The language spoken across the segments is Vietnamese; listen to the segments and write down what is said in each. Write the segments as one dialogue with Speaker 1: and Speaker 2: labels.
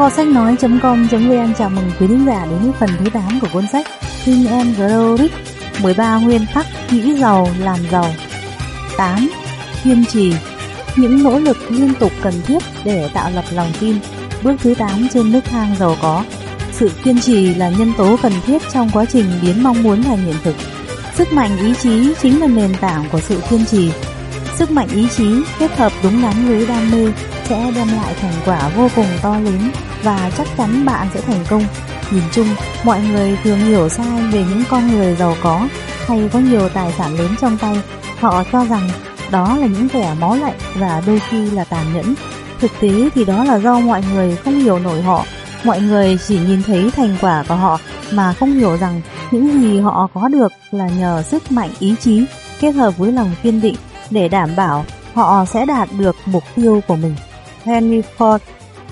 Speaker 1: Kho sách nói.com.vn chào mừng quý khán giả đến với phần thứ 8 của cuốn sách Think and Grow Rich 13 nguyên tắc nghĩ giàu làm giàu. 8. Kiên trì, Những nỗ lực liên tục cần thiết để tạo lập lòng tin. Bước thứ 8 trên nước thang giàu có. Sự kiên trì là nhân tố cần thiết trong quá trình biến mong muốn thành hiện thực. Sức mạnh ý chí chính là nền tảng của sự kiên trì. Sức mạnh ý chí kết hợp đúng đắn với đam mê sẽ đem lại thành quả vô cùng to lớn và chắc chắn bạn sẽ thành công. Nhìn chung, mọi người thường hiểu sai về những con người giàu có hay có nhiều tài sản lớn trong tay. Họ cho rằng đó là những kẻ máu lạnh và đôi khi là tàn nhẫn. Thực tế thì đó là do mọi người không hiểu nổi họ. Mọi người chỉ nhìn thấy thành quả của họ mà không hiểu rằng những gì họ có được là nhờ sức mạnh ý chí kết hợp với lòng kiên định để đảm bảo họ sẽ đạt được mục tiêu của mình. Henry Ford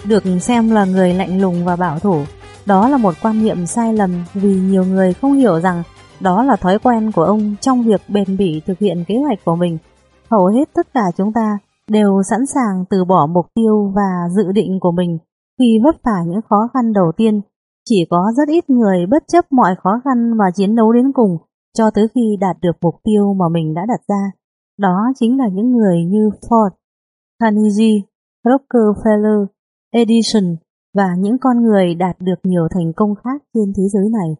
Speaker 1: được xem là người lạnh lùng và bảo thủ. Đó là một quan niệm sai lầm vì nhiều người không hiểu rằng đó là thói quen của ông trong việc bền bỉ thực hiện kế hoạch của mình. Hầu hết tất cả chúng ta đều sẵn sàng từ bỏ mục tiêu và dự định của mình khi vấp phải những khó khăn đầu tiên. Chỉ có rất ít người bất chấp mọi khó khăn mà chiến đấu đến cùng cho tới khi đạt được mục tiêu mà mình đã đặt ra. Đó chính là những người như Ford, Carnegie, Rockefeller, Edison và những con người đạt được nhiều thành công khác trên thế giới này.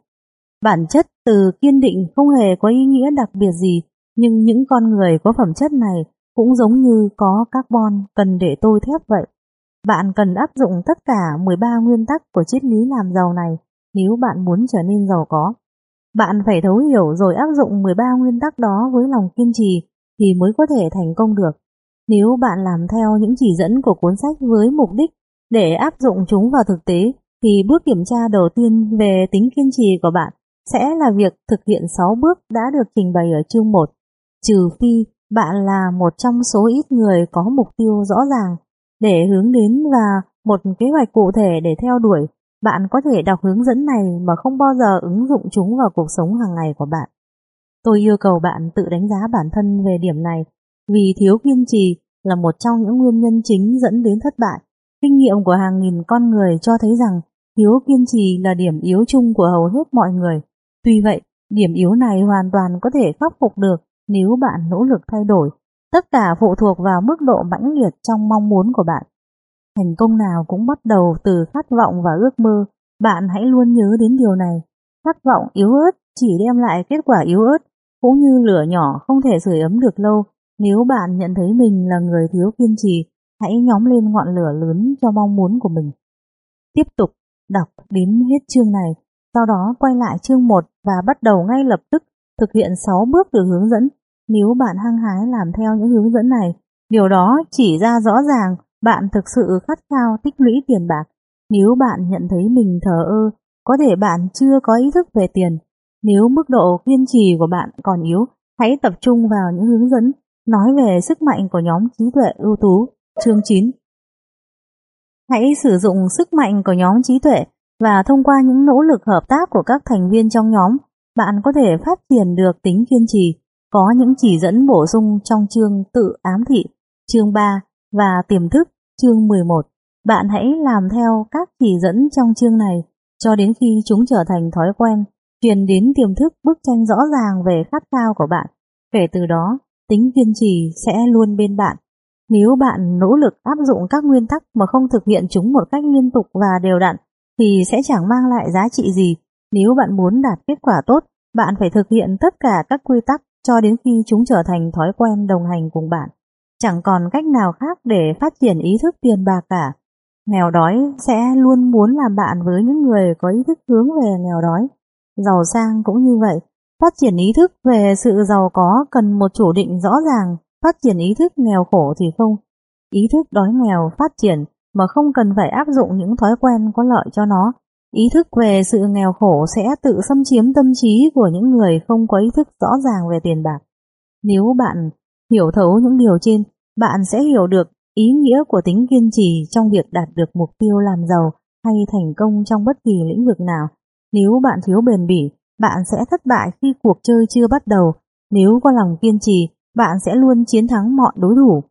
Speaker 1: Bản chất từ kiên định không hề có ý nghĩa đặc biệt gì, nhưng những con người có phẩm chất này cũng giống như có carbon cần để tôi thép vậy. Bạn cần áp dụng tất cả 13 nguyên tắc của triết lý làm giàu này nếu bạn muốn trở nên giàu có. Bạn phải thấu hiểu rồi áp dụng 13 nguyên tắc đó với lòng kiên trì thì mới có thể thành công được. Nếu bạn làm theo những chỉ dẫn của cuốn sách với mục đích để áp dụng chúng vào thực tế, thì bước kiểm tra đầu tiên về tính kiên trì của bạn sẽ là việc thực hiện 6 bước đã được trình bày ở chương 1, trừ phi bạn là một trong số ít người có mục tiêu rõ ràng để hướng đến và một kế hoạch cụ thể để theo đuổi. Bạn có thể đọc hướng dẫn này mà không bao giờ ứng dụng chúng vào cuộc sống hàng ngày của bạn. Tôi yêu cầu bạn tự đánh giá bản thân về điểm này vì thiếu kiên trì là một trong những nguyên nhân chính dẫn đến thất bại. Kinh nghiệm của hàng nghìn con người cho thấy rằng thiếu kiên trì là điểm yếu chung của hầu hết mọi người. Tuy vậy, điểm yếu này hoàn toàn có thể khắc phục được nếu bạn nỗ lực thay đổi. Tất cả phụ thuộc vào mức độ mãnh liệt trong mong muốn của bạn. Thành công nào cũng bắt đầu từ khát vọng và ước mơ. Bạn hãy luôn nhớ đến điều này. Khát vọng yếu ớt chỉ đem lại kết quả yếu ớt, cũng như lửa nhỏ không thể sưởi ấm được lâu nếu bạn nhận thấy mình là người thiếu kiên trì, hãy nhóm lên ngọn lửa lớn cho mong muốn của mình. Tiếp tục đọc đến hết chương này, sau đó quay lại chương 1 và bắt đầu ngay lập tức thực hiện 6 bước được hướng dẫn. Nếu bạn hăng hái làm theo những hướng dẫn này, điều đó chỉ ra rõ ràng bạn thực sự khát khao tích lũy tiền bạc. Nếu bạn nhận thấy mình thờ ơ, có thể bạn chưa có ý thức về tiền. Nếu mức độ kiên trì của bạn còn yếu, hãy tập trung vào những hướng dẫn nói về sức mạnh của nhóm trí tuệ ưu tú, chương 9. Hãy sử dụng sức mạnh của nhóm trí tuệ và thông qua những nỗ lực hợp tác của các thành viên trong nhóm, bạn có thể phát triển được tính kiên trì. Có những chỉ dẫn bổ sung trong chương tự ám thị, chương 3 và tiềm thức, chương 11. Bạn hãy làm theo các chỉ dẫn trong chương này cho đến khi chúng trở thành thói quen, truyền đến tiềm thức bức tranh rõ ràng về khát khao của bạn. Kể từ đó, tính kiên trì sẽ luôn bên bạn. Nếu bạn nỗ lực áp dụng các nguyên tắc mà không thực hiện chúng một cách liên tục và đều đặn, thì sẽ chẳng mang lại giá trị gì. Nếu bạn muốn đạt kết quả tốt, bạn phải thực hiện tất cả các quy tắc cho đến khi chúng trở thành thói quen đồng hành cùng bạn. Chẳng còn cách nào khác để phát triển ý thức tiền bạc cả. Nghèo đói sẽ luôn muốn làm bạn với những người có ý thức hướng về nghèo đói. Giàu sang cũng như vậy, Phát triển ý thức về sự giàu có cần một chủ định rõ ràng, phát triển ý thức nghèo khổ thì không. Ý thức đói nghèo phát triển mà không cần phải áp dụng những thói quen có lợi cho nó. Ý thức về sự nghèo khổ sẽ tự xâm chiếm tâm trí của những người không có ý thức rõ ràng về tiền bạc. Nếu bạn hiểu thấu những điều trên, bạn sẽ hiểu được ý nghĩa của tính kiên trì trong việc đạt được mục tiêu làm giàu hay thành công trong bất kỳ lĩnh vực nào. Nếu bạn thiếu bền bỉ, bạn sẽ thất bại khi cuộc chơi chưa bắt đầu. Nếu có lòng kiên trì, bạn sẽ luôn chiến thắng mọi đối thủ.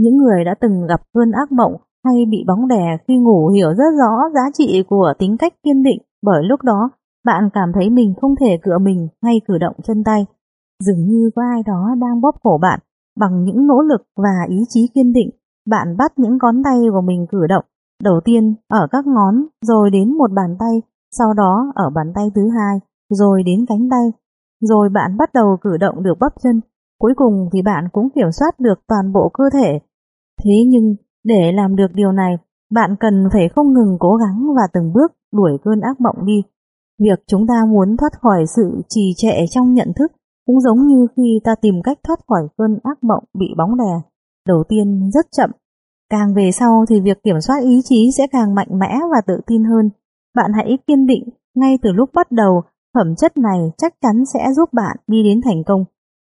Speaker 1: Những người đã từng gặp cơn ác mộng hay bị bóng đè khi ngủ hiểu rất rõ giá trị của tính cách kiên định bởi lúc đó bạn cảm thấy mình không thể cựa mình hay cử động chân tay. Dường như có ai đó đang bóp cổ bạn bằng những nỗ lực và ý chí kiên định. Bạn bắt những ngón tay của mình cử động, đầu tiên ở các ngón, rồi đến một bàn tay, sau đó ở bàn tay thứ hai, rồi đến cánh tay. Rồi bạn bắt đầu cử động được bắp chân, cuối cùng thì bạn cũng kiểm soát được toàn bộ cơ thể. Thế nhưng, để làm được điều này, bạn cần phải không ngừng cố gắng và từng bước đuổi cơn ác mộng đi. Việc chúng ta muốn thoát khỏi sự trì trệ trong nhận thức cũng giống như khi ta tìm cách thoát khỏi cơn ác mộng bị bóng đè. Đầu tiên rất chậm, càng về sau thì việc kiểm soát ý chí sẽ càng mạnh mẽ và tự tin hơn. Bạn hãy kiên định ngay từ lúc bắt đầu, phẩm chất này chắc chắn sẽ giúp bạn đi đến thành công.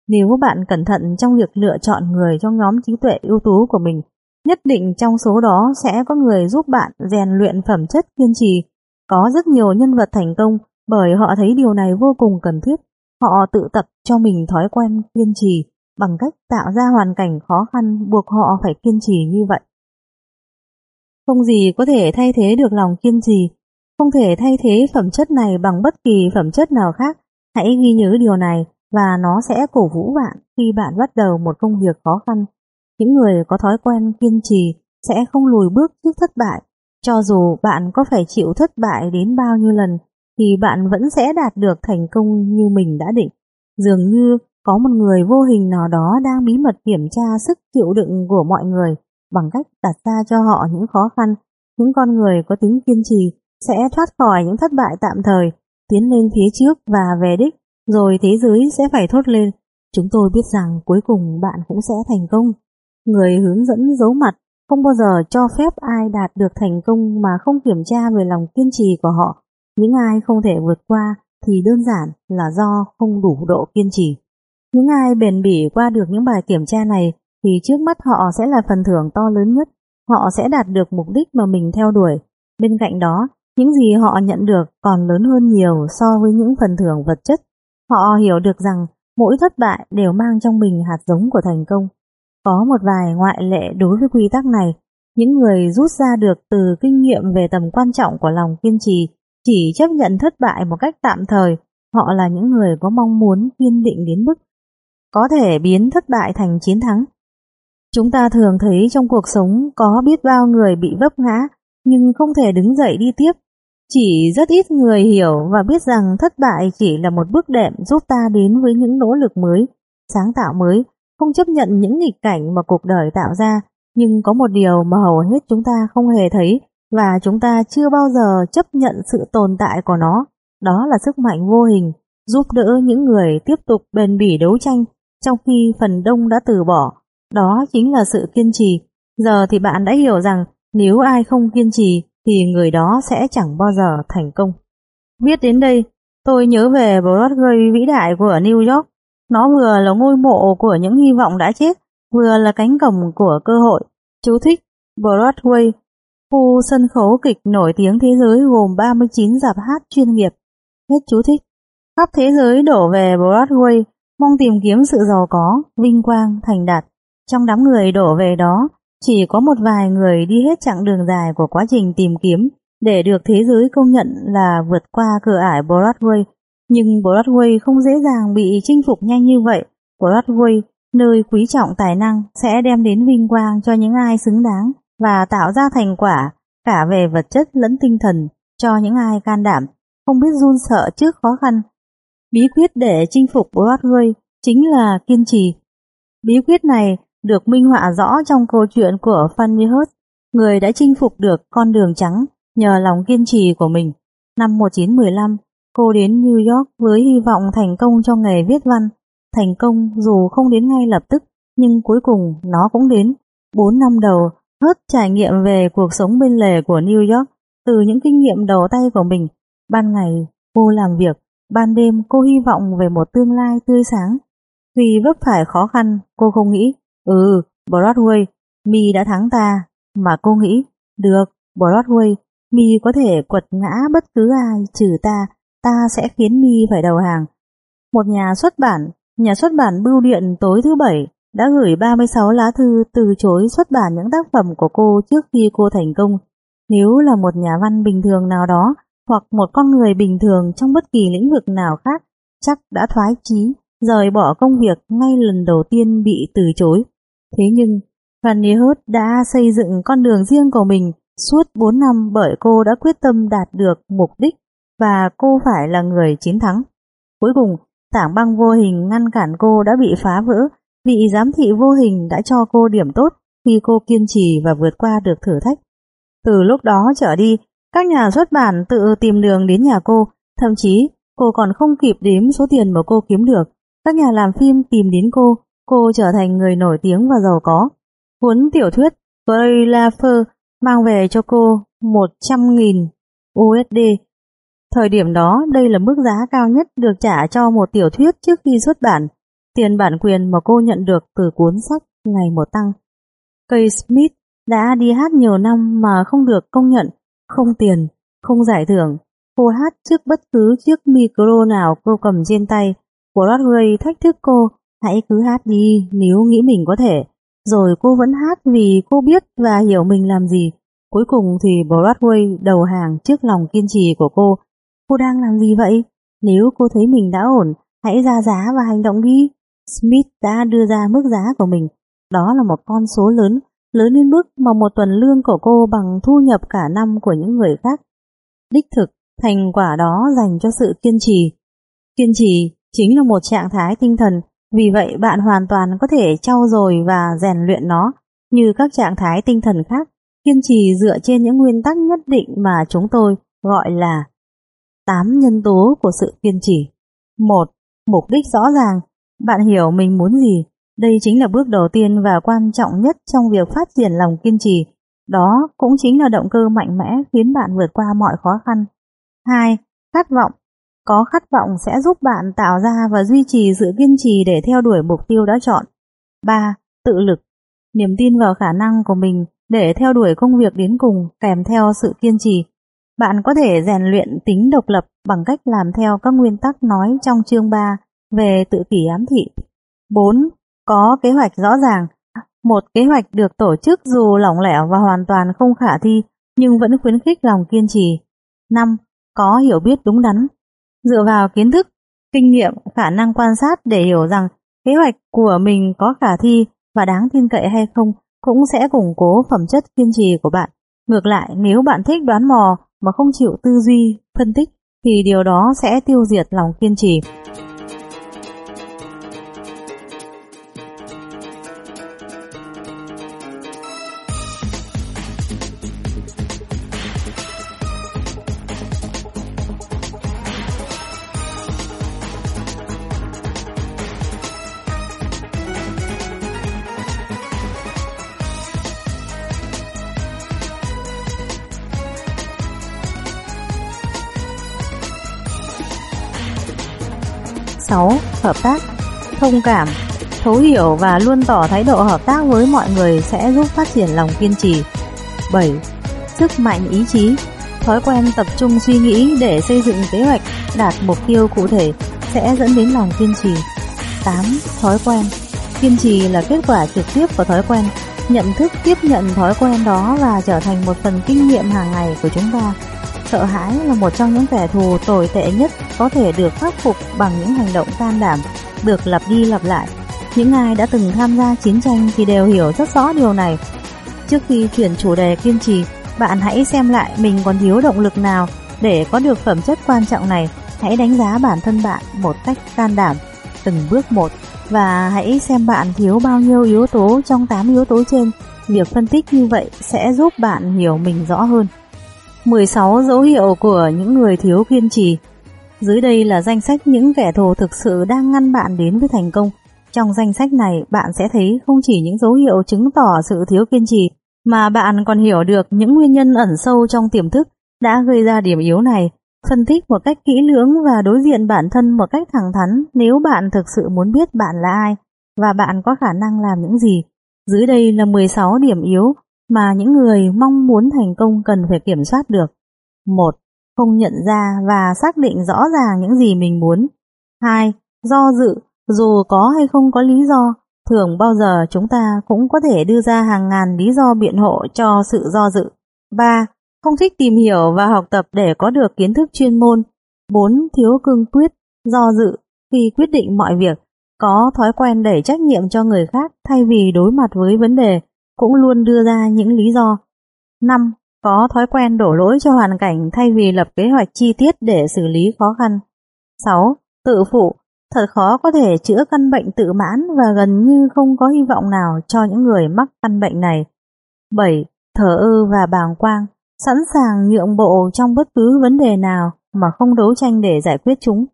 Speaker 1: Nếu bạn cẩn thận trong việc lựa chọn người trong nhóm trí tuệ ưu tú của mình, nhất định trong số đó sẽ có người giúp bạn rèn luyện phẩm chất kiên trì. Có rất nhiều nhân vật thành công bởi họ thấy điều này vô cùng cần thiết. Họ tự tập cho mình thói quen kiên trì bằng cách tạo ra hoàn cảnh khó khăn buộc họ phải kiên trì như vậy. Không gì có thể thay thế được lòng kiên trì, không thể thay thế phẩm chất này bằng bất kỳ phẩm chất nào khác. Hãy ghi nhớ điều này và nó sẽ cổ vũ bạn khi bạn bắt đầu một công việc khó khăn. Những người có thói quen kiên trì sẽ không lùi bước trước thất bại. Cho dù bạn có phải chịu thất bại đến bao nhiêu lần, thì bạn vẫn sẽ đạt được thành công như mình đã định. Dường như có một người vô hình nào đó đang bí mật kiểm tra sức chịu đựng của mọi người bằng cách đặt ra cho họ những khó khăn. Những con người có tính kiên trì sẽ thoát khỏi những thất bại tạm thời, tiến lên phía trước và về đích, rồi thế giới sẽ phải thốt lên. Chúng tôi biết rằng cuối cùng bạn cũng sẽ thành công. Người hướng dẫn giấu mặt không bao giờ cho phép ai đạt được thành công mà không kiểm tra về lòng kiên trì của họ. Những ai không thể vượt qua thì đơn giản là do không đủ độ kiên trì. Những ai bền bỉ qua được những bài kiểm tra này thì trước mắt họ sẽ là phần thưởng to lớn nhất. Họ sẽ đạt được mục đích mà mình theo đuổi. Bên cạnh đó, những gì họ nhận được còn lớn hơn nhiều so với những phần thưởng vật chất. Họ hiểu được rằng mỗi thất bại đều mang trong mình hạt giống của thành công. Có một vài ngoại lệ đối với quy tắc này. Những người rút ra được từ kinh nghiệm về tầm quan trọng của lòng kiên trì chỉ chấp nhận thất bại một cách tạm thời. Họ là những người có mong muốn kiên định đến mức có thể biến thất bại thành chiến thắng. Chúng ta thường thấy trong cuộc sống có biết bao người bị vấp ngã nhưng không thể đứng dậy đi tiếp. Chỉ rất ít người hiểu và biết rằng thất bại chỉ là một bước đệm giúp ta đến với những nỗ lực mới, sáng tạo mới, không chấp nhận những nghịch cảnh mà cuộc đời tạo ra. Nhưng có một điều mà hầu hết chúng ta không hề thấy và chúng ta chưa bao giờ chấp nhận sự tồn tại của nó. Đó là sức mạnh vô hình, giúp đỡ những người tiếp tục bền bỉ đấu tranh trong khi phần đông đã từ bỏ. Đó chính là sự kiên trì. Giờ thì bạn đã hiểu rằng nếu ai không kiên trì thì người đó sẽ chẳng bao giờ thành công. Viết đến đây, tôi nhớ về Broadway vĩ đại của New York. Nó vừa là ngôi mộ của những hy vọng đã chết, vừa là cánh cổng của cơ hội. Chú thích Broadway, khu sân khấu kịch nổi tiếng thế giới gồm 39 dạp hát chuyên nghiệp. Hết chú thích. Khắp thế giới đổ về Broadway mong tìm kiếm sự giàu có, vinh quang, thành đạt. Trong đám người đổ về đó, chỉ có một vài người đi hết chặng đường dài của quá trình tìm kiếm để được thế giới công nhận là vượt qua cửa ải Broadway. Nhưng Broadway không dễ dàng bị chinh phục nhanh như vậy. Broadway, nơi quý trọng tài năng, sẽ đem đến vinh quang cho những ai xứng đáng và tạo ra thành quả cả về vật chất lẫn tinh thần cho những ai can đảm, không biết run sợ trước khó khăn Bí quyết để chinh phục Broadway chính là kiên trì. Bí quyết này được minh họa rõ trong câu chuyện của Fanny Hurst, người đã chinh phục được con đường trắng nhờ lòng kiên trì của mình. Năm 1915, cô đến New York với hy vọng thành công cho nghề viết văn. Thành công dù không đến ngay lập tức, nhưng cuối cùng nó cũng đến. Bốn năm đầu, Hurst trải nghiệm về cuộc sống bên lề của New York từ những kinh nghiệm đầu tay của mình. Ban ngày, cô làm việc Ban đêm cô hy vọng về một tương lai tươi sáng. Tuy vấp phải khó khăn, cô không nghĩ, ừ, Broadway, mi đã thắng ta, mà cô nghĩ, được, Broadway, mi có thể quật ngã bất cứ ai trừ ta, ta sẽ khiến mi phải đầu hàng. Một nhà xuất bản, nhà xuất bản bưu điện tối thứ bảy đã gửi 36 lá thư từ chối xuất bản những tác phẩm của cô trước khi cô thành công. Nếu là một nhà văn bình thường nào đó hoặc một con người bình thường trong bất kỳ lĩnh vực nào khác, chắc đã thoái chí, rời bỏ công việc ngay lần đầu tiên bị từ chối. Thế nhưng, Fanny Hurt đã xây dựng con đường riêng của mình suốt 4 năm bởi cô đã quyết tâm đạt được mục đích và cô phải là người chiến thắng. Cuối cùng, tảng băng vô hình ngăn cản cô đã bị phá vỡ, vị giám thị vô hình đã cho cô điểm tốt khi cô kiên trì và vượt qua được thử thách. Từ lúc đó trở đi, các nhà xuất bản tự tìm đường đến nhà cô, thậm chí cô còn không kịp đếm số tiền mà cô kiếm được. Các nhà làm phim tìm đến cô, cô trở thành người nổi tiếng và giàu có. Cuốn tiểu thuyết Bray Laffer mang về cho cô 100.000 USD. Thời điểm đó, đây là mức giá cao nhất được trả cho một tiểu thuyết trước khi xuất bản. Tiền bản quyền mà cô nhận được từ cuốn sách ngày một tăng. Kay Smith đã đi hát nhiều năm mà không được công nhận, không tiền, không giải thưởng. Cô hát trước bất cứ chiếc micro nào cô cầm trên tay. Broadway thách thức cô, hãy cứ hát đi nếu nghĩ mình có thể. Rồi cô vẫn hát vì cô biết và hiểu mình làm gì. Cuối cùng thì Broadway đầu hàng trước lòng kiên trì của cô. Cô đang làm gì vậy? Nếu cô thấy mình đã ổn, hãy ra giá và hành động đi. Smith đã đưa ra mức giá của mình. Đó là một con số lớn, lớn đến mức mà một tuần lương của cô bằng thu nhập cả năm của những người khác. Đích thực, thành quả đó dành cho sự kiên trì. Kiên trì chính là một trạng thái tinh thần vì vậy bạn hoàn toàn có thể trau dồi và rèn luyện nó như các trạng thái tinh thần khác, kiên trì dựa trên những nguyên tắc nhất định mà chúng tôi gọi là 8 nhân tố của sự kiên trì. 1. Mục đích rõ ràng. Bạn hiểu mình muốn gì. Đây chính là bước đầu tiên và quan trọng nhất trong việc phát triển lòng kiên trì. Đó cũng chính là động cơ mạnh mẽ khiến bạn vượt qua mọi khó khăn. 2. Khát vọng. Có khát vọng sẽ giúp bạn tạo ra và duy trì sự kiên trì để theo đuổi mục tiêu đã chọn. 3. Tự lực. Niềm tin vào khả năng của mình để theo đuổi công việc đến cùng kèm theo sự kiên trì. Bạn có thể rèn luyện tính độc lập bằng cách làm theo các nguyên tắc nói trong chương 3 về tự kỷ ám thị. 4. Có kế hoạch rõ ràng. Một kế hoạch được tổ chức dù lỏng lẻo và hoàn toàn không khả thi, nhưng vẫn khuyến khích lòng kiên trì. 5. Có hiểu biết đúng đắn. Dựa vào kiến thức, kinh nghiệm, khả năng quan sát để hiểu rằng kế hoạch của mình có khả thi và đáng tin cậy hay không cũng sẽ củng cố phẩm chất kiên trì của bạn. Ngược lại, nếu bạn thích đoán mò mà không chịu tư duy, phân tích thì điều đó sẽ tiêu diệt lòng kiên trì. 6. Hợp tác, Thông cảm, Thấu hiểu và luôn tỏ thái độ hợp tác với mọi người sẽ giúp phát triển lòng kiên trì 7. Sức mạnh ý chí, Thói quen tập trung suy nghĩ để xây dựng kế hoạch đạt mục tiêu cụ thể sẽ dẫn đến lòng kiên trì 8. Thói quen, Kiên trì là kết quả trực tiếp của thói quen Nhận thức tiếp nhận thói quen đó và trở thành một phần kinh nghiệm hàng ngày của chúng ta Sợ hãi là một trong những kẻ thù tồi tệ nhất có thể được khắc phục bằng những hành động can đảm, được lặp đi lặp lại. Những ai đã từng tham gia chiến tranh thì đều hiểu rất rõ điều này. Trước khi chuyển chủ đề kiên trì, bạn hãy xem lại mình còn thiếu động lực nào để có được phẩm chất quan trọng này. Hãy đánh giá bản thân bạn một cách can đảm, từng bước một và hãy xem bạn thiếu bao nhiêu yếu tố trong 8 yếu tố trên. Việc phân tích như vậy sẽ giúp bạn hiểu mình rõ hơn. 16 dấu hiệu của những người thiếu kiên trì. Dưới đây là danh sách những kẻ thù thực sự đang ngăn bạn đến với thành công. Trong danh sách này, bạn sẽ thấy không chỉ những dấu hiệu chứng tỏ sự thiếu kiên trì, mà bạn còn hiểu được những nguyên nhân ẩn sâu trong tiềm thức đã gây ra điểm yếu này. Phân tích một cách kỹ lưỡng và đối diện bản thân một cách thẳng thắn nếu bạn thực sự muốn biết bạn là ai và bạn có khả năng làm những gì. Dưới đây là 16 điểm yếu mà những người mong muốn thành công cần phải kiểm soát được. 1. Không nhận ra và xác định rõ ràng những gì mình muốn. 2. Do dự, dù có hay không có lý do, thường bao giờ chúng ta cũng có thể đưa ra hàng ngàn lý do biện hộ cho sự do dự. 3. Không thích tìm hiểu và học tập để có được kiến thức chuyên môn. 4. Thiếu cương quyết, do dự khi quyết định mọi việc, có thói quen đẩy trách nhiệm cho người khác thay vì đối mặt với vấn đề, cũng luôn đưa ra những lý do. 5. Có thói quen đổ lỗi cho hoàn cảnh thay vì lập kế hoạch chi tiết để xử lý khó khăn. 6. Tự phụ, thật khó có thể chữa căn bệnh tự mãn và gần như không có hy vọng nào cho những người mắc căn bệnh này. 7. Thở ơ và bàng quang, sẵn sàng nhượng bộ trong bất cứ vấn đề nào mà không đấu tranh để giải quyết chúng.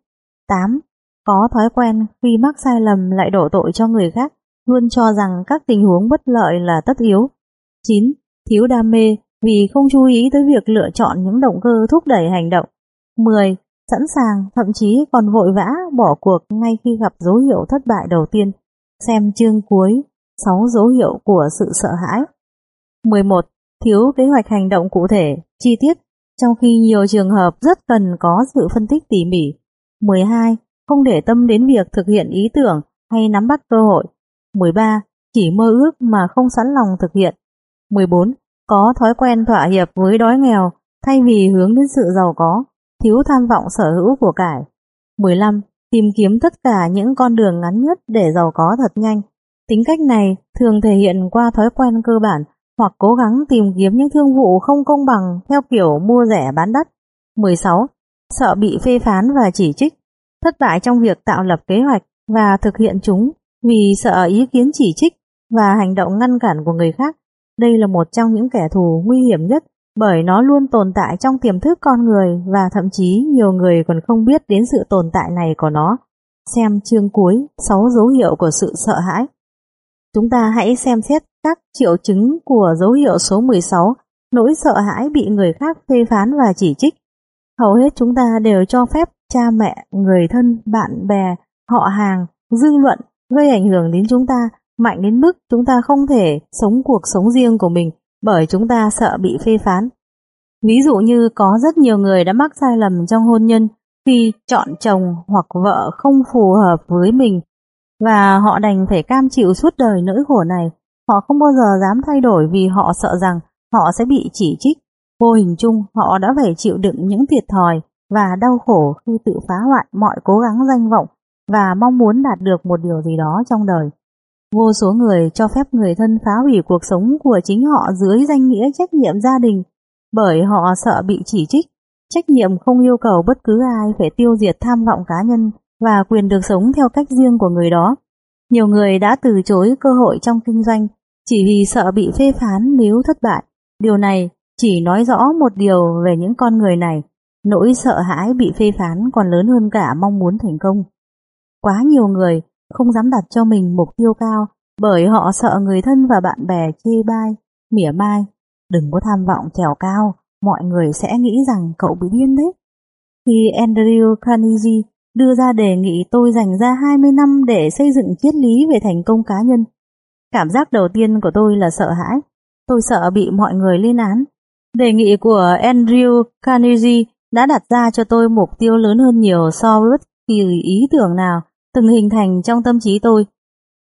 Speaker 1: 8. Có thói quen khi mắc sai lầm lại đổ tội cho người khác, luôn cho rằng các tình huống bất lợi là tất yếu. 9. Thiếu đam mê vì không chú ý tới việc lựa chọn những động cơ thúc đẩy hành động. 10. Sẵn sàng, thậm chí còn vội vã bỏ cuộc ngay khi gặp dấu hiệu thất bại đầu tiên. Xem chương cuối, 6 dấu hiệu của sự sợ hãi. 11. Thiếu kế hoạch hành động cụ thể, chi tiết, trong khi nhiều trường hợp rất cần có sự phân tích tỉ mỉ. 12 không để tâm đến việc thực hiện ý tưởng hay nắm bắt cơ hội. 13. Chỉ mơ ước mà không sẵn lòng thực hiện. 14. Có thói quen thỏa hiệp với đói nghèo thay vì hướng đến sự giàu có, thiếu tham vọng sở hữu của cải. 15. Tìm kiếm tất cả những con đường ngắn nhất để giàu có thật nhanh. Tính cách này thường thể hiện qua thói quen cơ bản hoặc cố gắng tìm kiếm những thương vụ không công bằng theo kiểu mua rẻ bán đắt. 16. Sợ bị phê phán và chỉ trích thất bại trong việc tạo lập kế hoạch và thực hiện chúng vì sợ ý kiến chỉ trích và hành động ngăn cản của người khác. Đây là một trong những kẻ thù nguy hiểm nhất bởi nó luôn tồn tại trong tiềm thức con người và thậm chí nhiều người còn không biết đến sự tồn tại này của nó. Xem chương cuối 6 dấu hiệu của sự sợ hãi. Chúng ta hãy xem xét các triệu chứng của dấu hiệu số 16, nỗi sợ hãi bị người khác phê phán và chỉ trích. Hầu hết chúng ta đều cho phép cha mẹ, người thân, bạn bè, họ hàng, dư luận gây ảnh hưởng đến chúng ta, mạnh đến mức chúng ta không thể sống cuộc sống riêng của mình bởi chúng ta sợ bị phê phán. Ví dụ như có rất nhiều người đã mắc sai lầm trong hôn nhân khi chọn chồng hoặc vợ không phù hợp với mình và họ đành phải cam chịu suốt đời nỗi khổ này. Họ không bao giờ dám thay đổi vì họ sợ rằng họ sẽ bị chỉ trích. Vô hình chung, họ đã phải chịu đựng những thiệt thòi và đau khổ khi tự phá hoại mọi cố gắng danh vọng và mong muốn đạt được một điều gì đó trong đời. Vô số người cho phép người thân phá hủy cuộc sống của chính họ dưới danh nghĩa trách nhiệm gia đình, bởi họ sợ bị chỉ trích. Trách nhiệm không yêu cầu bất cứ ai phải tiêu diệt tham vọng cá nhân và quyền được sống theo cách riêng của người đó. Nhiều người đã từ chối cơ hội trong kinh doanh, chỉ vì sợ bị phê phán nếu thất bại. Điều này chỉ nói rõ một điều về những con người này, Nỗi sợ hãi bị phê phán còn lớn hơn cả mong muốn thành công. Quá nhiều người không dám đặt cho mình mục tiêu cao bởi họ sợ người thân và bạn bè chê bai, mỉa mai. Đừng có tham vọng trèo cao, mọi người sẽ nghĩ rằng cậu bị điên đấy. Khi Andrew Carnegie đưa ra đề nghị tôi dành ra 20 năm để xây dựng triết lý về thành công cá nhân, cảm giác đầu tiên của tôi là sợ hãi. Tôi sợ bị mọi người lên án. Đề nghị của Andrew Carnegie đã đặt ra cho tôi mục tiêu lớn hơn nhiều so với bất kỳ ý tưởng nào từng hình thành trong tâm trí tôi.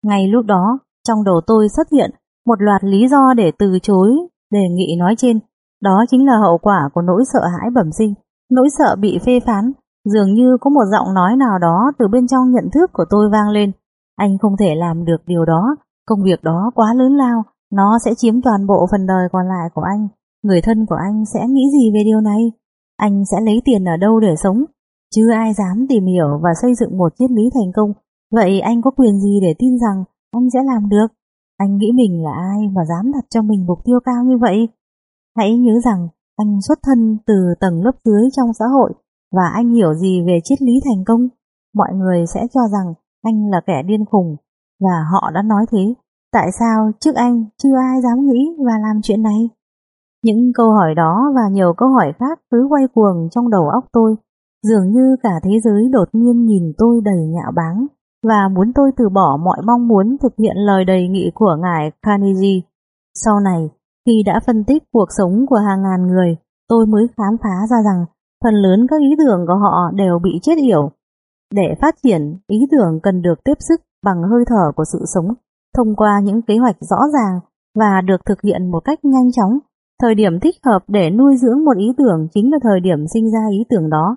Speaker 1: Ngay lúc đó, trong đầu tôi xuất hiện một loạt lý do để từ chối đề nghị nói trên. Đó chính là hậu quả của nỗi sợ hãi bẩm sinh, nỗi sợ bị phê phán. Dường như có một giọng nói nào đó từ bên trong nhận thức của tôi vang lên. Anh không thể làm được điều đó, công việc đó quá lớn lao, nó sẽ chiếm toàn bộ phần đời còn lại của anh. Người thân của anh sẽ nghĩ gì về điều này? Anh sẽ lấy tiền ở đâu để sống? Chứ ai dám tìm hiểu và xây dựng một triết lý thành công. Vậy anh có quyền gì để tin rằng anh sẽ làm được? Anh nghĩ mình là ai mà dám đặt cho mình mục tiêu cao như vậy? Hãy nhớ rằng anh xuất thân từ tầng lớp dưới trong xã hội và anh hiểu gì về triết lý thành công. Mọi người sẽ cho rằng anh là kẻ điên khùng và họ đã nói thế. Tại sao trước anh chưa ai dám nghĩ và làm chuyện này? Những câu hỏi đó và nhiều câu hỏi khác cứ quay cuồng trong đầu óc tôi, dường như cả thế giới đột nhiên nhìn tôi đầy nhạo báng và muốn tôi từ bỏ mọi mong muốn thực hiện lời đề nghị của ngài Carnegie. Sau này, khi đã phân tích cuộc sống của hàng ngàn người, tôi mới khám phá ra rằng phần lớn các ý tưởng của họ đều bị chết yểu. Để phát triển, ý tưởng cần được tiếp sức bằng hơi thở của sự sống, thông qua những kế hoạch rõ ràng và được thực hiện một cách nhanh chóng. Thời điểm thích hợp để nuôi dưỡng một ý tưởng chính là thời điểm sinh ra ý tưởng đó.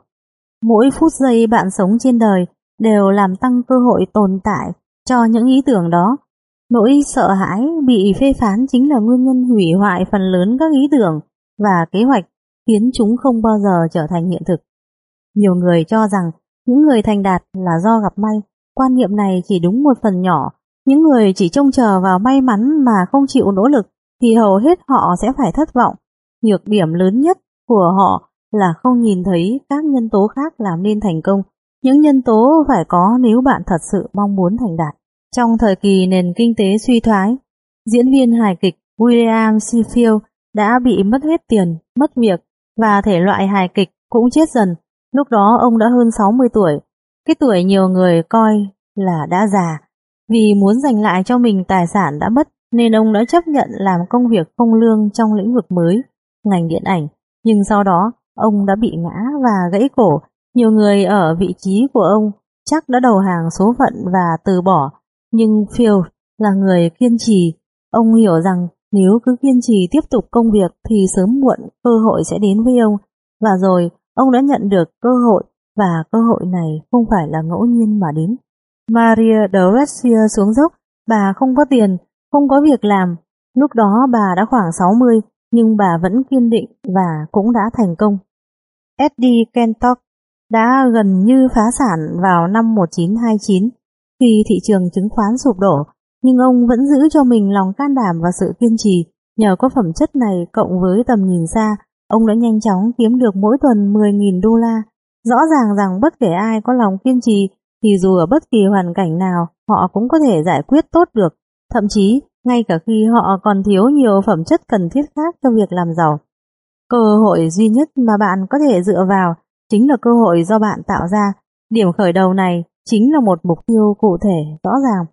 Speaker 1: Mỗi phút giây bạn sống trên đời đều làm tăng cơ hội tồn tại cho những ý tưởng đó. Nỗi sợ hãi bị phê phán chính là nguyên nhân hủy hoại phần lớn các ý tưởng và kế hoạch khiến chúng không bao giờ trở thành hiện thực. Nhiều người cho rằng những người thành đạt là do gặp may, quan niệm này chỉ đúng một phần nhỏ. Những người chỉ trông chờ vào may mắn mà không chịu nỗ lực thì hầu hết họ sẽ phải thất vọng. Nhược điểm lớn nhất của họ là không nhìn thấy các nhân tố khác làm nên thành công. Những nhân tố phải có nếu bạn thật sự mong muốn thành đạt. Trong thời kỳ nền kinh tế suy thoái, diễn viên hài kịch William Seafield đã bị mất hết tiền, mất việc và thể loại hài kịch cũng chết dần. Lúc đó ông đã hơn 60 tuổi, cái tuổi nhiều người coi là đã già. Vì muốn giành lại cho mình tài sản đã mất nên ông đã chấp nhận làm công việc không lương trong lĩnh vực mới, ngành điện ảnh. Nhưng sau đó, ông đã bị ngã và gãy cổ. Nhiều người ở vị trí của ông chắc đã đầu hàng số phận và từ bỏ. Nhưng Phil là người kiên trì. Ông hiểu rằng nếu cứ kiên trì tiếp tục công việc thì sớm muộn cơ hội sẽ đến với ông. Và rồi, ông đã nhận được cơ hội và cơ hội này không phải là ngẫu nhiên mà đến. Maria de Vessia xuống dốc, bà không có tiền, không có việc làm. Lúc đó bà đã khoảng 60, nhưng bà vẫn kiên định và cũng đã thành công. FD Kentuck đã gần như phá sản vào năm 1929 khi thị trường chứng khoán sụp đổ, nhưng ông vẫn giữ cho mình lòng can đảm và sự kiên trì. Nhờ có phẩm chất này cộng với tầm nhìn xa, ông đã nhanh chóng kiếm được mỗi tuần 10.000 đô la. Rõ ràng rằng bất kể ai có lòng kiên trì thì dù ở bất kỳ hoàn cảnh nào họ cũng có thể giải quyết tốt được thậm chí ngay cả khi họ còn thiếu nhiều phẩm chất cần thiết khác cho việc làm giàu. Cơ hội duy nhất mà bạn có thể dựa vào chính là cơ hội do bạn tạo ra. Điểm khởi đầu này chính là một mục tiêu cụ thể, rõ ràng.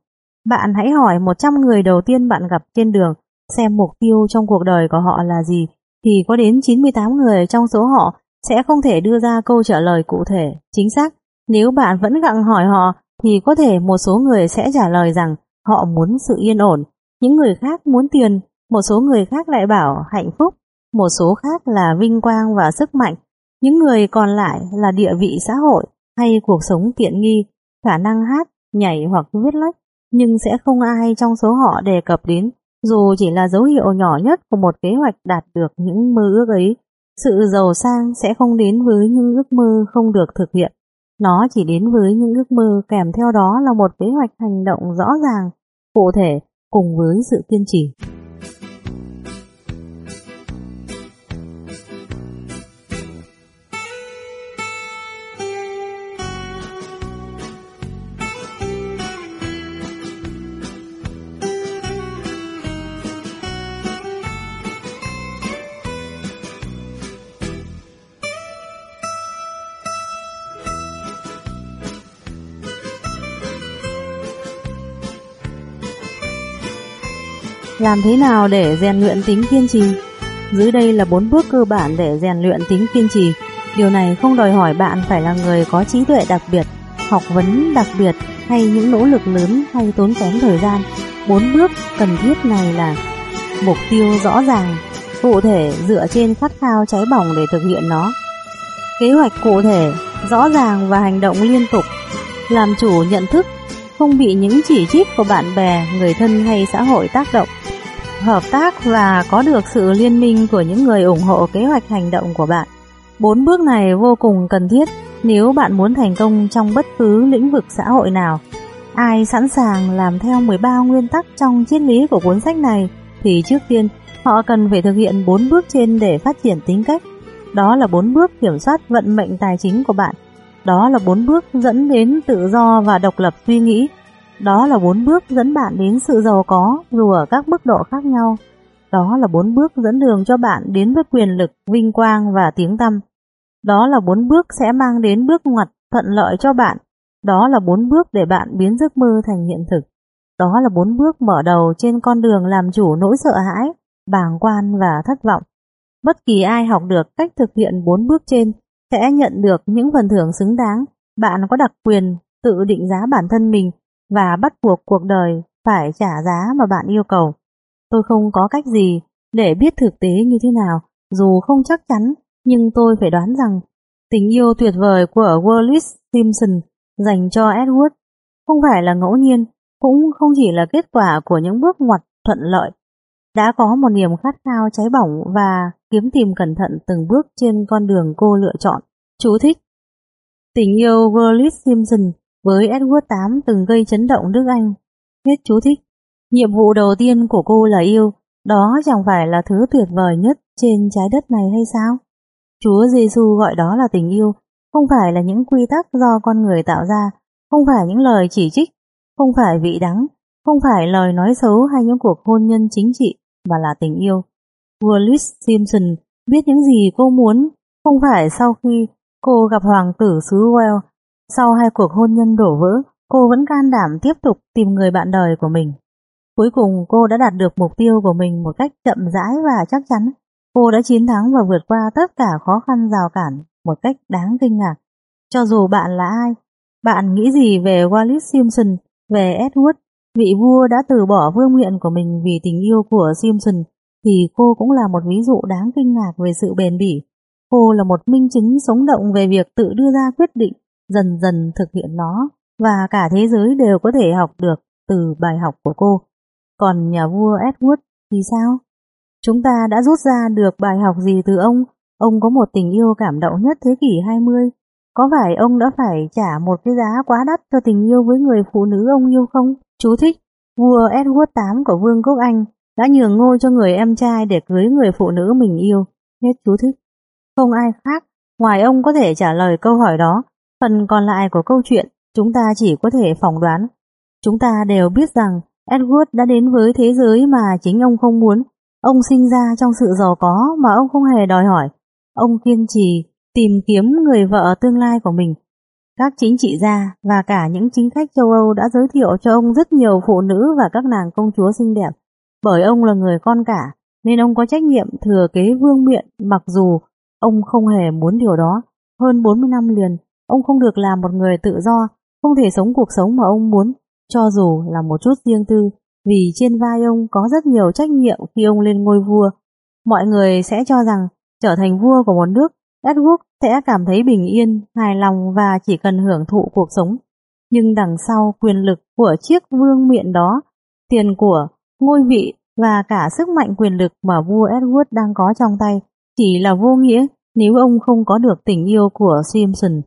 Speaker 1: Bạn hãy hỏi 100 người đầu tiên bạn gặp trên đường xem mục tiêu trong cuộc đời của họ là gì, thì có đến 98 người trong số họ sẽ không thể đưa ra câu trả lời cụ thể, chính xác. Nếu bạn vẫn gặng hỏi họ, thì có thể một số người sẽ trả lời rằng Họ muốn sự yên ổn, những người khác muốn tiền, một số người khác lại bảo hạnh phúc, một số khác là vinh quang và sức mạnh, những người còn lại là địa vị xã hội hay cuộc sống tiện nghi, khả năng hát, nhảy hoặc viết lách, nhưng sẽ không ai trong số họ đề cập đến, dù chỉ là dấu hiệu nhỏ nhất của một kế hoạch đạt được những mơ ước ấy. Sự giàu sang sẽ không đến với những ước mơ không được thực hiện. Nó chỉ đến với những ước mơ kèm theo đó là một kế hoạch hành động rõ ràng cụ thể cùng với sự kiên trì. Làm thế nào để rèn luyện tính kiên trì? Dưới đây là bốn bước cơ bản để rèn luyện tính kiên trì. Điều này không đòi hỏi bạn phải là người có trí tuệ đặc biệt, học vấn đặc biệt hay những nỗ lực lớn hay tốn kém thời gian. Bốn bước cần thiết này là mục tiêu rõ ràng, cụ thể dựa trên khát khao cháy bỏng để thực hiện nó. Kế hoạch cụ thể, rõ ràng và hành động liên tục. Làm chủ nhận thức, không bị những chỉ trích của bạn bè, người thân hay xã hội tác động hợp tác và có được sự liên minh của những người ủng hộ kế hoạch hành động của bạn. Bốn bước này vô cùng cần thiết nếu bạn muốn thành công trong bất cứ lĩnh vực xã hội nào. Ai sẵn sàng làm theo 13 nguyên tắc trong triết lý của cuốn sách này thì trước tiên họ cần phải thực hiện bốn bước trên để phát triển tính cách. Đó là bốn bước kiểm soát vận mệnh tài chính của bạn. Đó là bốn bước dẫn đến tự do và độc lập suy nghĩ đó là bốn bước dẫn bạn đến sự giàu có dù ở các mức độ khác nhau. Đó là bốn bước dẫn đường cho bạn đến với quyền lực, vinh quang và tiếng tăm. Đó là bốn bước sẽ mang đến bước ngoặt thuận lợi cho bạn. Đó là bốn bước để bạn biến giấc mơ thành hiện thực. Đó là bốn bước mở đầu trên con đường làm chủ nỗi sợ hãi, bàng quan và thất vọng. Bất kỳ ai học được cách thực hiện bốn bước trên sẽ nhận được những phần thưởng xứng đáng. Bạn có đặc quyền tự định giá bản thân mình và bắt buộc cuộc đời phải trả giá mà bạn yêu cầu. Tôi không có cách gì để biết thực tế như thế nào, dù không chắc chắn, nhưng tôi phải đoán rằng tình yêu tuyệt vời của Wallace Simpson dành cho Edward không phải là ngẫu nhiên, cũng không chỉ là kết quả của những bước ngoặt thuận lợi. Đã có một niềm khát khao cháy bỏng và kiếm tìm cẩn thận từng bước trên con đường cô lựa chọn. Chú thích Tình yêu Gerlis Simpson với Edward VIII từng gây chấn động nước Anh. Hết chú thích. Nhiệm vụ đầu tiên của cô là yêu, đó chẳng phải là thứ tuyệt vời nhất trên trái đất này hay sao? Chúa Giêsu gọi đó là tình yêu, không phải là những quy tắc do con người tạo ra, không phải những lời chỉ trích, không phải vị đắng, không phải lời nói xấu hay những cuộc hôn nhân chính trị, mà là tình yêu. Wallace Simpson biết những gì cô muốn, không phải sau khi cô gặp hoàng tử xứ Wales, sau hai cuộc hôn nhân đổ vỡ, cô vẫn can đảm tiếp tục tìm người bạn đời của mình. Cuối cùng cô đã đạt được mục tiêu của mình một cách chậm rãi và chắc chắn. Cô đã chiến thắng và vượt qua tất cả khó khăn rào cản một cách đáng kinh ngạc. Cho dù bạn là ai, bạn nghĩ gì về Wallace Simpson, về Edward, vị vua đã từ bỏ vương miện của mình vì tình yêu của Simpson, thì cô cũng là một ví dụ đáng kinh ngạc về sự bền bỉ. Cô là một minh chứng sống động về việc tự đưa ra quyết định, dần dần thực hiện nó, và cả thế giới đều có thể học được từ bài học của cô. Còn nhà vua Edward thì sao? Chúng ta đã rút ra được bài học gì từ ông? Ông có một tình yêu cảm động nhất thế kỷ 20. Có phải ông đã phải trả một cái giá quá đắt cho tình yêu với người phụ nữ ông yêu không? Chú thích, vua Edward VIII của Vương quốc Anh đã nhường ngôi cho người em trai để cưới người phụ nữ mình yêu. Hết chú thích. Không ai khác, ngoài ông có thể trả lời câu hỏi đó. Phần còn lại của câu chuyện, chúng ta chỉ có thể phỏng đoán. Chúng ta đều biết rằng Edward đã đến với thế giới mà chính ông không muốn. Ông sinh ra trong sự giàu có mà ông không hề đòi hỏi. Ông kiên trì tìm kiếm người vợ tương lai của mình. Các chính trị gia và cả những chính khách châu Âu đã giới thiệu cho ông rất nhiều phụ nữ và các nàng công chúa xinh đẹp. Bởi ông là người con cả, nên ông có trách nhiệm thừa kế vương miện mặc dù ông không hề muốn điều đó. Hơn 40 năm liền, ông không được làm một người tự do, không thể sống cuộc sống mà ông muốn cho dù là một chút riêng tư, vì trên vai ông có rất nhiều trách nhiệm khi ông lên ngôi vua. Mọi người sẽ cho rằng trở thành vua của một nước, Edward sẽ cảm thấy bình yên, hài lòng và chỉ cần hưởng thụ cuộc sống. Nhưng đằng sau quyền lực của chiếc vương miện đó, tiền của, ngôi vị và cả sức mạnh quyền lực mà vua Edward đang có trong tay chỉ là vô nghĩa nếu ông không có được tình yêu của Simpson.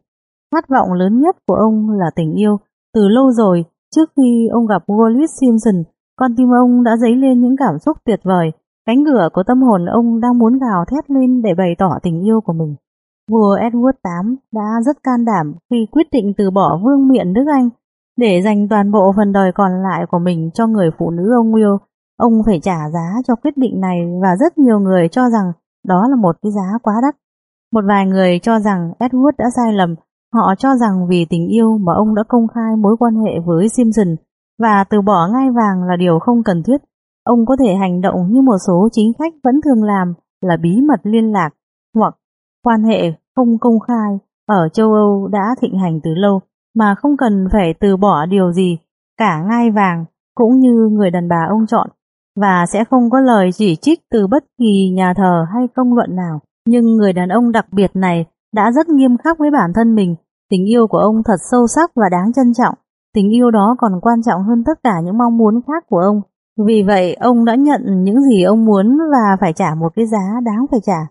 Speaker 1: Khát vọng lớn nhất của ông là tình yêu. Từ lâu rồi, Trước khi ông gặp Wallace Simpson, con tim ông đã dấy lên những cảm xúc tuyệt vời. Cánh cửa của tâm hồn ông đang muốn gào thét lên để bày tỏ tình yêu của mình. Vua Edward VIII đã rất can đảm khi quyết định từ bỏ vương miện nước Anh để dành toàn bộ phần đời còn lại của mình cho người phụ nữ ông yêu. Ông phải trả giá cho quyết định này và rất nhiều người cho rằng đó là một cái giá quá đắt. Một vài người cho rằng Edward đã sai lầm Họ cho rằng vì tình yêu mà ông đã công khai mối quan hệ với Simpson và từ bỏ ngai vàng là điều không cần thiết. Ông có thể hành động như một số chính khách vẫn thường làm là bí mật liên lạc hoặc quan hệ không công khai ở châu Âu đã thịnh hành từ lâu mà không cần phải từ bỏ điều gì, cả ngai vàng cũng như người đàn bà ông chọn và sẽ không có lời chỉ trích từ bất kỳ nhà thờ hay công luận nào. Nhưng người đàn ông đặc biệt này đã rất nghiêm khắc với bản thân mình. Tình yêu của ông thật sâu sắc và đáng trân trọng. Tình yêu đó còn quan trọng hơn tất cả những mong muốn khác của ông. Vì vậy, ông đã nhận những gì ông muốn và phải trả một cái giá đáng phải trả.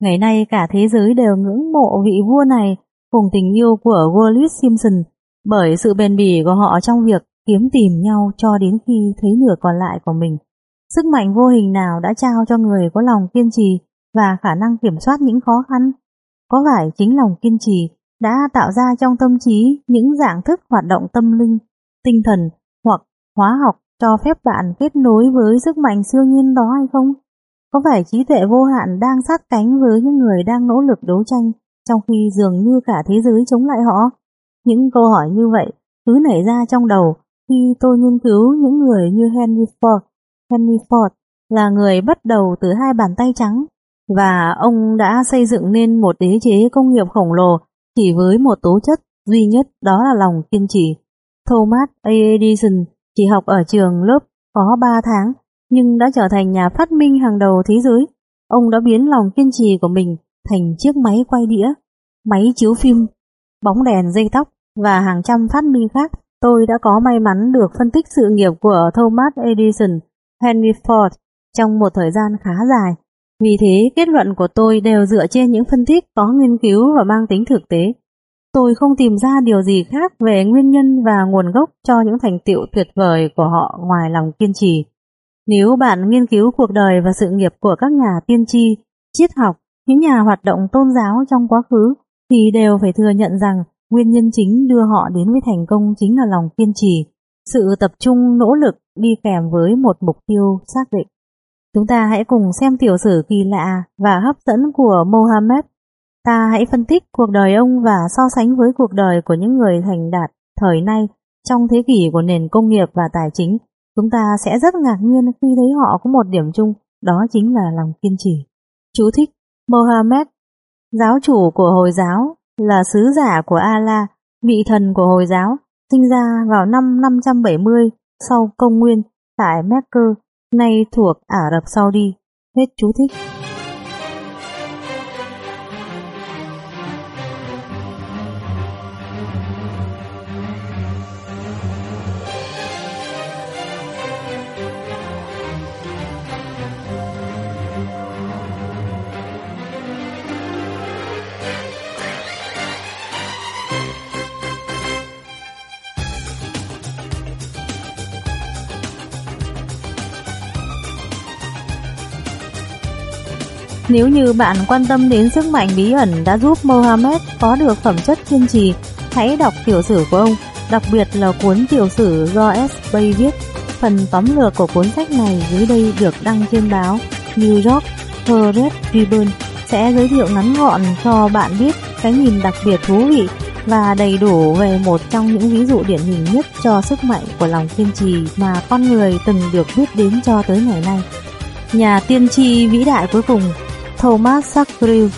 Speaker 1: Ngày nay cả thế giới đều ngưỡng mộ vị vua này cùng tình yêu của Wallace Simpson bởi sự bền bỉ của họ trong việc kiếm tìm nhau cho đến khi thấy nửa còn lại của mình. Sức mạnh vô hình nào đã trao cho người có lòng kiên trì và khả năng kiểm soát những khó khăn có phải chính lòng kiên trì đã tạo ra trong tâm trí những dạng thức hoạt động tâm linh, tinh thần hoặc hóa học cho phép bạn kết nối với sức mạnh siêu nhiên đó hay không? Có phải trí tuệ vô hạn đang sát cánh với những người đang nỗ lực đấu tranh trong khi dường như cả thế giới chống lại họ? Những câu hỏi như vậy cứ nảy ra trong đầu khi tôi nghiên cứu những người như Henry Ford. Henry Ford là người bắt đầu từ hai bàn tay trắng và ông đã xây dựng nên một đế chế công nghiệp khổng lồ chỉ với một tố chất duy nhất đó là lòng kiên trì. Thomas A. Edison Chỉ học ở trường lớp có 3 tháng, nhưng đã trở thành nhà phát minh hàng đầu thế giới. Ông đã biến lòng kiên trì của mình thành chiếc máy quay đĩa, máy chiếu phim, bóng đèn dây tóc và hàng trăm phát minh khác. Tôi đã có may mắn được phân tích sự nghiệp của Thomas Edison, Henry Ford trong một thời gian khá dài. Vì thế, kết luận của tôi đều dựa trên những phân tích có nghiên cứu và mang tính thực tế. Tôi không tìm ra điều gì khác về nguyên nhân và nguồn gốc cho những thành tựu tuyệt vời của họ ngoài lòng kiên trì. Nếu bạn nghiên cứu cuộc đời và sự nghiệp của các nhà tiên tri, triết học, những nhà hoạt động tôn giáo trong quá khứ, thì đều phải thừa nhận rằng nguyên nhân chính đưa họ đến với thành công chính là lòng kiên trì, sự tập trung nỗ lực đi kèm với một mục tiêu xác định. Chúng ta hãy cùng xem tiểu sử kỳ lạ và hấp dẫn của Mohammed. Ta hãy phân tích cuộc đời ông và so sánh với cuộc đời của những người thành đạt thời nay trong thế kỷ của nền công nghiệp và tài chính. Chúng ta sẽ rất ngạc nhiên khi thấy họ có một điểm chung, đó chính là lòng kiên trì. Chú thích Mohammed, giáo chủ của Hồi giáo, là sứ giả của Allah, vị thần của Hồi giáo, sinh ra vào năm 570 sau công nguyên tại Mecca, nay thuộc Ả Rập Saudi. Hết chú thích. Nếu như bạn quan tâm đến sức mạnh bí ẩn đã giúp Mohammed có được phẩm chất kiên trì, hãy đọc tiểu sử của ông, đặc biệt là cuốn tiểu sử do S. Bay viết. Phần tóm lược của cuốn sách này dưới đây được đăng trên báo New York Herald Tribune sẽ giới thiệu ngắn gọn cho bạn biết cái nhìn đặc biệt thú vị và đầy đủ về một trong những ví dụ điển hình nhất cho sức mạnh của lòng kiên trì mà con người từng được biết đến cho tới ngày nay. Nhà tiên tri vĩ đại cuối cùng Thomas Sackville.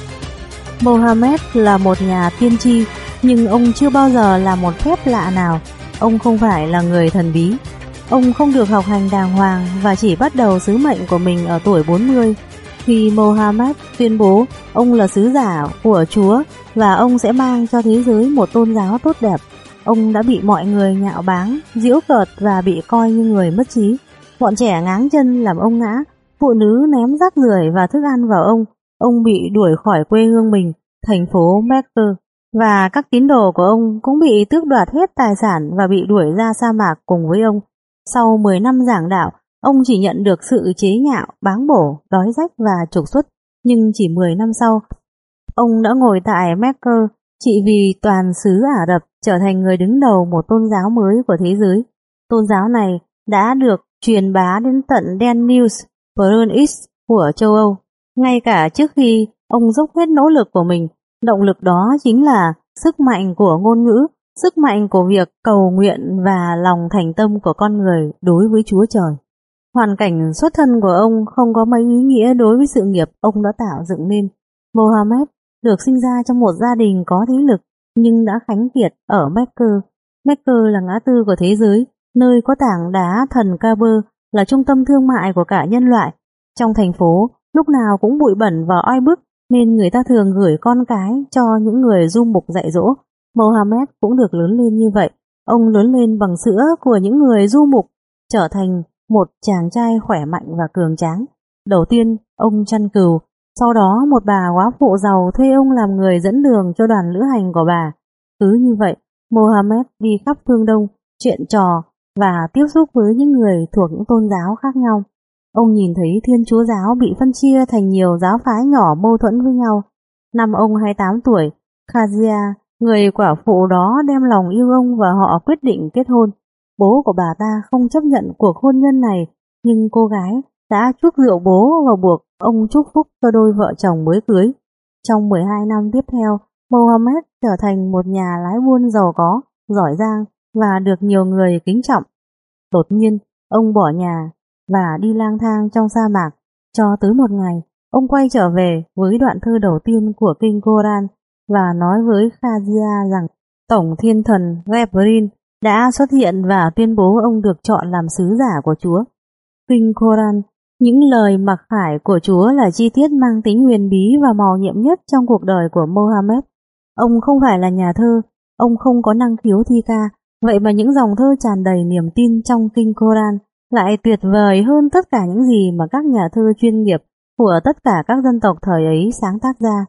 Speaker 1: Mohammed là một nhà tiên tri, nhưng ông chưa bao giờ là một phép lạ nào. Ông không phải là người thần bí. Ông không được học hành đàng hoàng và chỉ bắt đầu sứ mệnh của mình ở tuổi 40. Khi Mohammed tuyên bố ông là sứ giả của Chúa và ông sẽ mang cho thế giới một tôn giáo tốt đẹp, ông đã bị mọi người nhạo báng, giễu cợt và bị coi như người mất trí. Bọn trẻ ngáng chân làm ông ngã Phụ nữ ném rác rưởi và thức ăn vào ông, ông bị đuổi khỏi quê hương mình, thành phố Mecca, và các tín đồ của ông cũng bị tước đoạt hết tài sản và bị đuổi ra sa mạc cùng với ông. Sau 10 năm giảng đạo, ông chỉ nhận được sự chế nhạo, báng bổ, đói rách và trục xuất, nhưng chỉ 10 năm sau, ông đã ngồi tại Mecca chỉ vì toàn xứ Ả Rập trở thành người đứng đầu một tôn giáo mới của thế giới. Tôn giáo này đã được truyền bá đến tận Dan News Brun X của châu Âu. Ngay cả trước khi ông dốc hết nỗ lực của mình, động lực đó chính là sức mạnh của ngôn ngữ, sức mạnh của việc cầu nguyện và lòng thành tâm của con người đối với Chúa Trời. Hoàn cảnh xuất thân của ông không có mấy ý nghĩa đối với sự nghiệp ông đã tạo dựng nên. Mohammed được sinh ra trong một gia đình có thế lực nhưng đã khánh kiệt ở Mecca. Mecca là ngã tư của thế giới, nơi có tảng đá thần Kaber là trung tâm thương mại của cả nhân loại. Trong thành phố, lúc nào cũng bụi bẩn và oi bức nên người ta thường gửi con cái cho những người du mục dạy dỗ. Mohammed cũng được lớn lên như vậy. Ông lớn lên bằng sữa của những người du mục, trở thành một chàng trai khỏe mạnh và cường tráng. Đầu tiên, ông chăn cừu, sau đó một bà quá phụ giàu thuê ông làm người dẫn đường cho đoàn lữ hành của bà. Cứ như vậy, Mohammed đi khắp phương Đông, chuyện trò và tiếp xúc với những người thuộc những tôn giáo khác nhau. Ông nhìn thấy Thiên Chúa giáo bị phân chia thành nhiều giáo phái nhỏ mâu thuẫn với nhau. Năm ông 28 tuổi, Khazia, người quả phụ đó đem lòng yêu ông và họ quyết định kết hôn. Bố của bà ta không chấp nhận cuộc hôn nhân này, nhưng cô gái đã chuốc rượu bố và buộc ông chúc phúc cho đôi vợ chồng mới cưới. Trong 12 năm tiếp theo, Mohammed trở thành một nhà lái buôn giàu có, giỏi giang và được nhiều người kính trọng. Đột nhiên, ông bỏ nhà và đi lang thang trong sa mạc cho tới một ngày. Ông quay trở về với đoạn thơ đầu tiên của kinh Koran và nói với Khazia rằng Tổng Thiên Thần Gabriel đã xuất hiện và tuyên bố ông được chọn làm sứ giả của Chúa. Kinh Koran, những lời mặc khải của Chúa là chi tiết mang tính huyền bí và màu nhiệm nhất trong cuộc đời của Mohammed. Ông không phải là nhà thơ, ông không có năng khiếu thi ca, vậy mà những dòng thơ tràn đầy niềm tin trong Kinh Koran lại tuyệt vời hơn tất cả những gì mà các nhà thơ chuyên nghiệp của tất cả các dân tộc thời ấy sáng tác ra.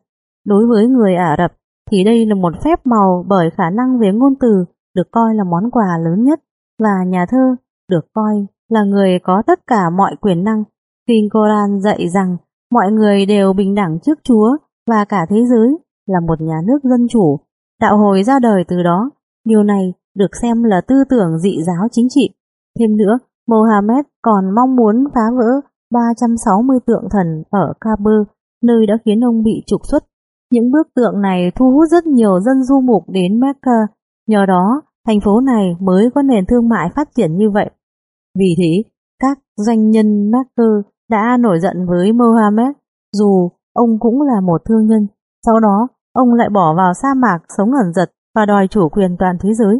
Speaker 1: Đối với người Ả Rập thì đây là một phép màu bởi khả năng về ngôn từ được coi là món quà lớn nhất và nhà thơ được coi là người có tất cả mọi quyền năng. Kinh Koran dạy rằng mọi người đều bình đẳng trước Chúa và cả thế giới là một nhà nước dân chủ. Đạo hồi ra đời từ đó, điều này được xem là tư tưởng dị giáo chính trị. Thêm nữa, Mohammed còn mong muốn phá vỡ 360 tượng thần ở Kabul, nơi đã khiến ông bị trục xuất. Những bức tượng này thu hút rất nhiều dân du mục đến Mecca, nhờ đó thành phố này mới có nền thương mại phát triển như vậy. Vì thế, các doanh nhân Mecca đã nổi giận với Mohammed, dù ông cũng là một thương nhân. Sau đó, ông lại bỏ vào sa mạc sống ẩn giật và đòi chủ quyền toàn thế giới.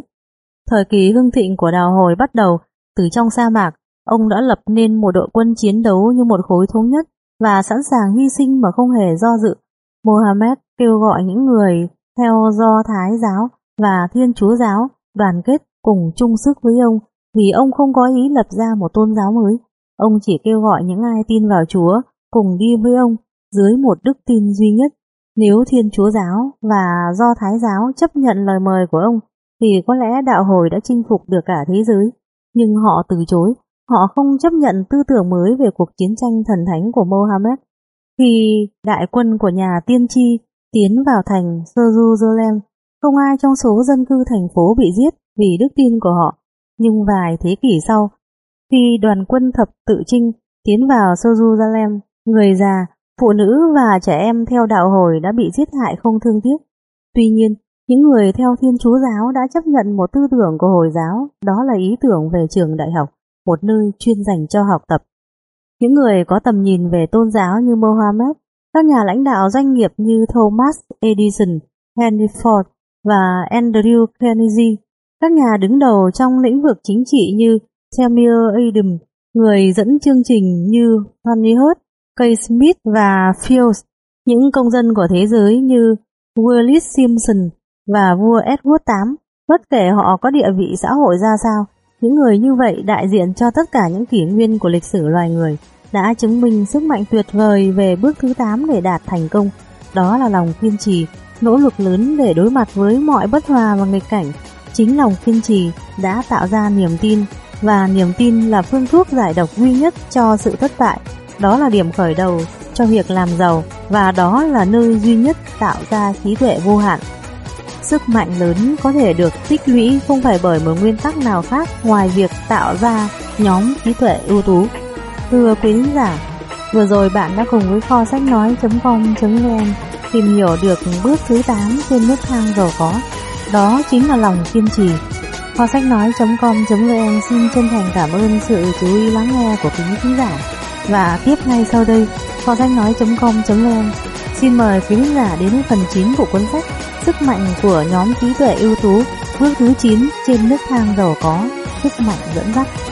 Speaker 1: Thời kỳ hưng thịnh của đào hồi bắt đầu từ trong sa mạc, ông đã lập nên một đội quân chiến đấu như một khối thống nhất và sẵn sàng hy sinh mà không hề do dự. Mohammed kêu gọi những người theo do Thái giáo và Thiên Chúa giáo đoàn kết cùng chung sức với ông vì ông không có ý lập ra một tôn giáo mới. Ông chỉ kêu gọi những ai tin vào Chúa cùng đi với ông dưới một đức tin duy nhất. Nếu Thiên Chúa giáo và do Thái giáo chấp nhận lời mời của ông thì có lẽ đạo hồi đã chinh phục được cả thế giới. Nhưng họ từ chối, họ không chấp nhận tư tưởng mới về cuộc chiến tranh thần thánh của Mohammed. Khi đại quân của nhà tiên tri tiến vào thành Jerusalem, không ai trong số dân cư thành phố bị giết vì đức tin của họ. Nhưng vài thế kỷ sau, khi đoàn quân thập tự trinh tiến vào Jerusalem, người già, phụ nữ và trẻ em theo đạo hồi đã bị giết hại không thương tiếc. Tuy nhiên, những người theo Thiên Chúa giáo đã chấp nhận một tư tưởng của Hồi giáo, đó là ý tưởng về trường đại học, một nơi chuyên dành cho học tập. Những người có tầm nhìn về tôn giáo như Mohammed, các nhà lãnh đạo doanh nghiệp như Thomas Edison, Henry Ford và Andrew Carnegie, các nhà đứng đầu trong lĩnh vực chính trị như Samuel Adam, người dẫn chương trình như Fanny Hurt, Kay Smith và Fields, những công dân của thế giới như Willis Simpson và vua Edward VIII, bất kể họ có địa vị xã hội ra sao, những người như vậy đại diện cho tất cả những kỷ nguyên của lịch sử loài người, đã chứng minh sức mạnh tuyệt vời về bước thứ 8 để đạt thành công, đó là lòng kiên trì, nỗ lực lớn để đối mặt với mọi bất hòa và nghịch cảnh. Chính lòng kiên trì đã tạo ra niềm tin, và niềm tin là phương thuốc giải độc duy nhất cho sự thất bại. Đó là điểm khởi đầu cho việc làm giàu, và đó là nơi duy nhất tạo ra trí tuệ vô hạn. Sức mạnh lớn có thể được tích lũy không phải bởi một nguyên tắc nào khác ngoài việc tạo ra nhóm trí tuệ ưu tú. Thưa quý khán giả, vừa rồi bạn đã cùng với kho sách nói.com.vn tìm hiểu được bước thứ 8 trên nước thang giàu có. Đó chính là lòng kiên trì. Kho sách nói.com.vn xin chân thành cảm ơn sự chú ý lắng nghe của quý khán giả. Và tiếp ngay sau đây, kho sách nói.com.vn xin mời quý khán giả đến với phần 9 của cuốn sách Sức mạnh của nhóm trí tuệ ưu tú bước thứ 9 trên nước thang giàu có, sức mạnh dẫn dắt.